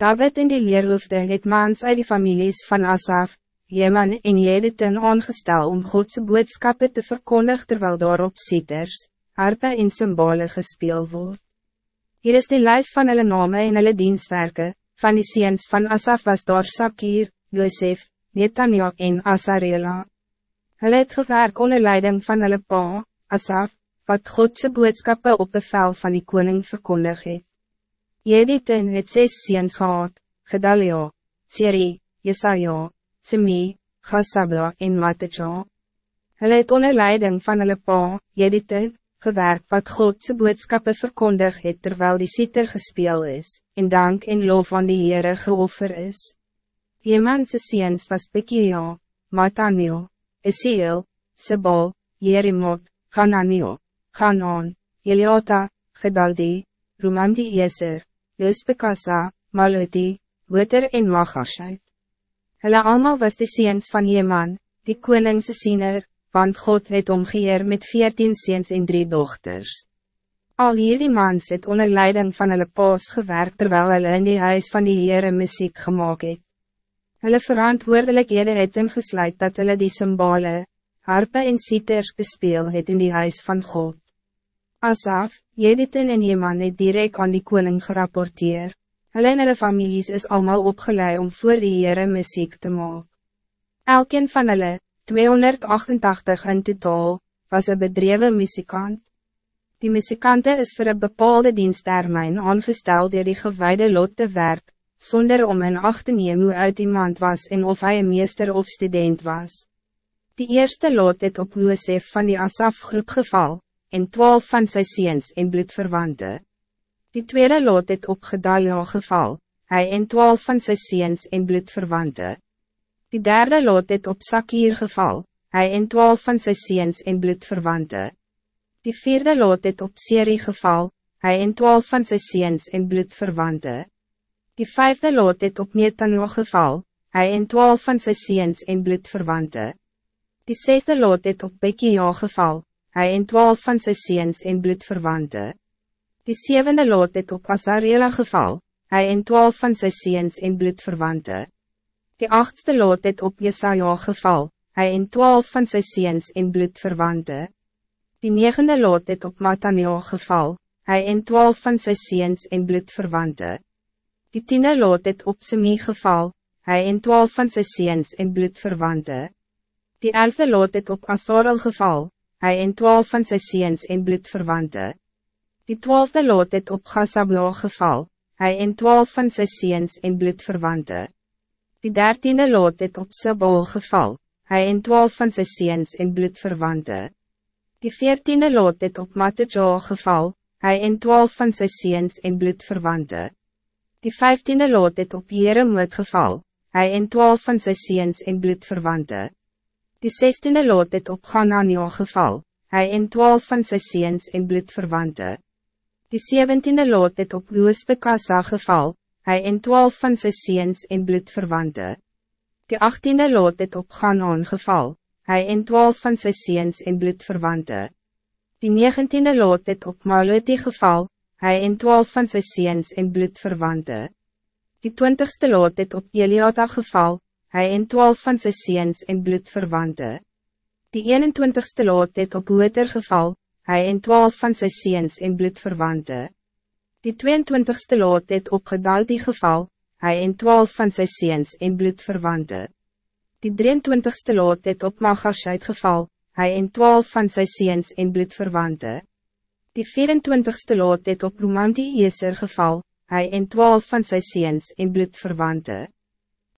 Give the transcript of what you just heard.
David en die leerhoofde het maans uit die families van Asaf, Jeman en Jedeten aangestel om Godse boodskappen te verkondigen terwijl daarop sieters, harpe en symbole gespeel word. Hier is die lijst van hulle name en hulle dienstwerke, van die seens van Asaf was daar Sakir, Josef, Netanja en Asarela. Hulle het gewerk onder leiding van hulle pa, Asaf, wat Godse boodskappen op bevel van die koning verkondig het. Jediten het zes seens gehad, Gedalia, Siri, Jesaja, Semi, Gassabla en Matteja. Hulle het onder leiding van hulle pa, Jediten, gewerk wat Godse boodskappen verkondig het terwijl die sitter gespeel is, en dank en lof van die Heere geoffer is. Jemanse seens was Bekia, Matanio, Esiel, Sebal, Jerimot, Hananio, Hanan, Eliota, Gedaldi, Rumandi Eser, Juspekasa, Maluti, Wuter en Magashait. Hulle allemaal was de seens van Jeman, die koningse siener, want God het omgeheer met veertien seens en drie dochters. Al hierdie mans het onder leiding van hulle paas gewerkt terwijl hulle in die huis van die Heere muziek gemaakt het. Hulle verantwoordelikhede het ingesluit dat hulle die symbole, harpe en sieters bespeel het in die huis van God. Asaf, Jediten en Jeman het direct aan die koning gerapporteer. Hulle en hulle families is allemaal opgeleid om voor die Heere muziek te maken. Elkeen van hulle, 288 in totaal, was een bedreven muzikant. Die muzikante is voor een bepaalde diensttermijn aangesteld door die gewijde lot te werk, zonder om in acht te neem hoe uit iemand was en of hij een meester of student was. Die eerste lot het op Josef van die Asaf groep geval, en twaalf van sy seens en bloedverwante. Die tweede lot het op Gedalia geval, hij en twaalf van sy seens en bloedverwante. Die derde lot het op Sakir geval, hij en twaalf van sy seens en bloedverwante. Die vierde lot het op Seri geval, hij en twaalf van sy seens en bloedverwante. Die vijfde lot het op Netanya geval, hij en twaalf van sy seens en bloedverwante. Die zesde lot het op Bekia geval, hij en twaalf van sy seens en bloedverwante. Die zevende lot het op Asarela geval, hij en twaalf van sy seens en bloedverwante. Die achtste lot het op Jesaja geval, hij en twaalf van sy seens en bloedverwante. Die negende lot het op Matania geval, hij en twaalf van sy seens en bloedverwante. Die tiende lot het op Semi geval, hij en twaalf van sy seens en bloedverwante. Die elfde lot het op Asarel geval, hij en twaalf van sy seens en bloedverwante. Die twaalfde lot het op Gassabla geval, hij en twaalf van sy seens en bloedverwante. Die dertiende lot het op Sabal geval, hij en twaalf van sy seens en bloedverwante. Die veertiende lot het op Matteja geval, hij en twaalf van sy seens en bloedverwante. Die vijftiende lot het op Jeremoot geval, hij en twaalf van sy seens en bloedverwante. Die zestiende lot het op Ganania geval, hij en twaalf van sy seens en bloedverwante. Die zeventiende lot het op Loosbekasa geval, hij en twaalf van sy seens en bloedverwante. Die achttiende lot het op Ganon geval, hij en twaalf van sy seens en bloedverwante. Die negentiende lot het op Maloti geval, hij en twaalf van sy seens en bloedverwante. Die twintigste lot het op Eliota geval, hij en twaalf van sy seens en bloedverwante. Die 21ste lot het op Hoeter geval, hij en twaalf van sy seens en bloedverwante. Die 22ste lot het op Gedaldi geval, hij en twaalf van sy seens en bloedverwante. Die 23ste lot het op Magashait geval, hij en twaalf van sy seens en bloedverwante. Die 24ste lot het op Romantie Eeser geval, hij en twaalf van sy seens en bloedverwante.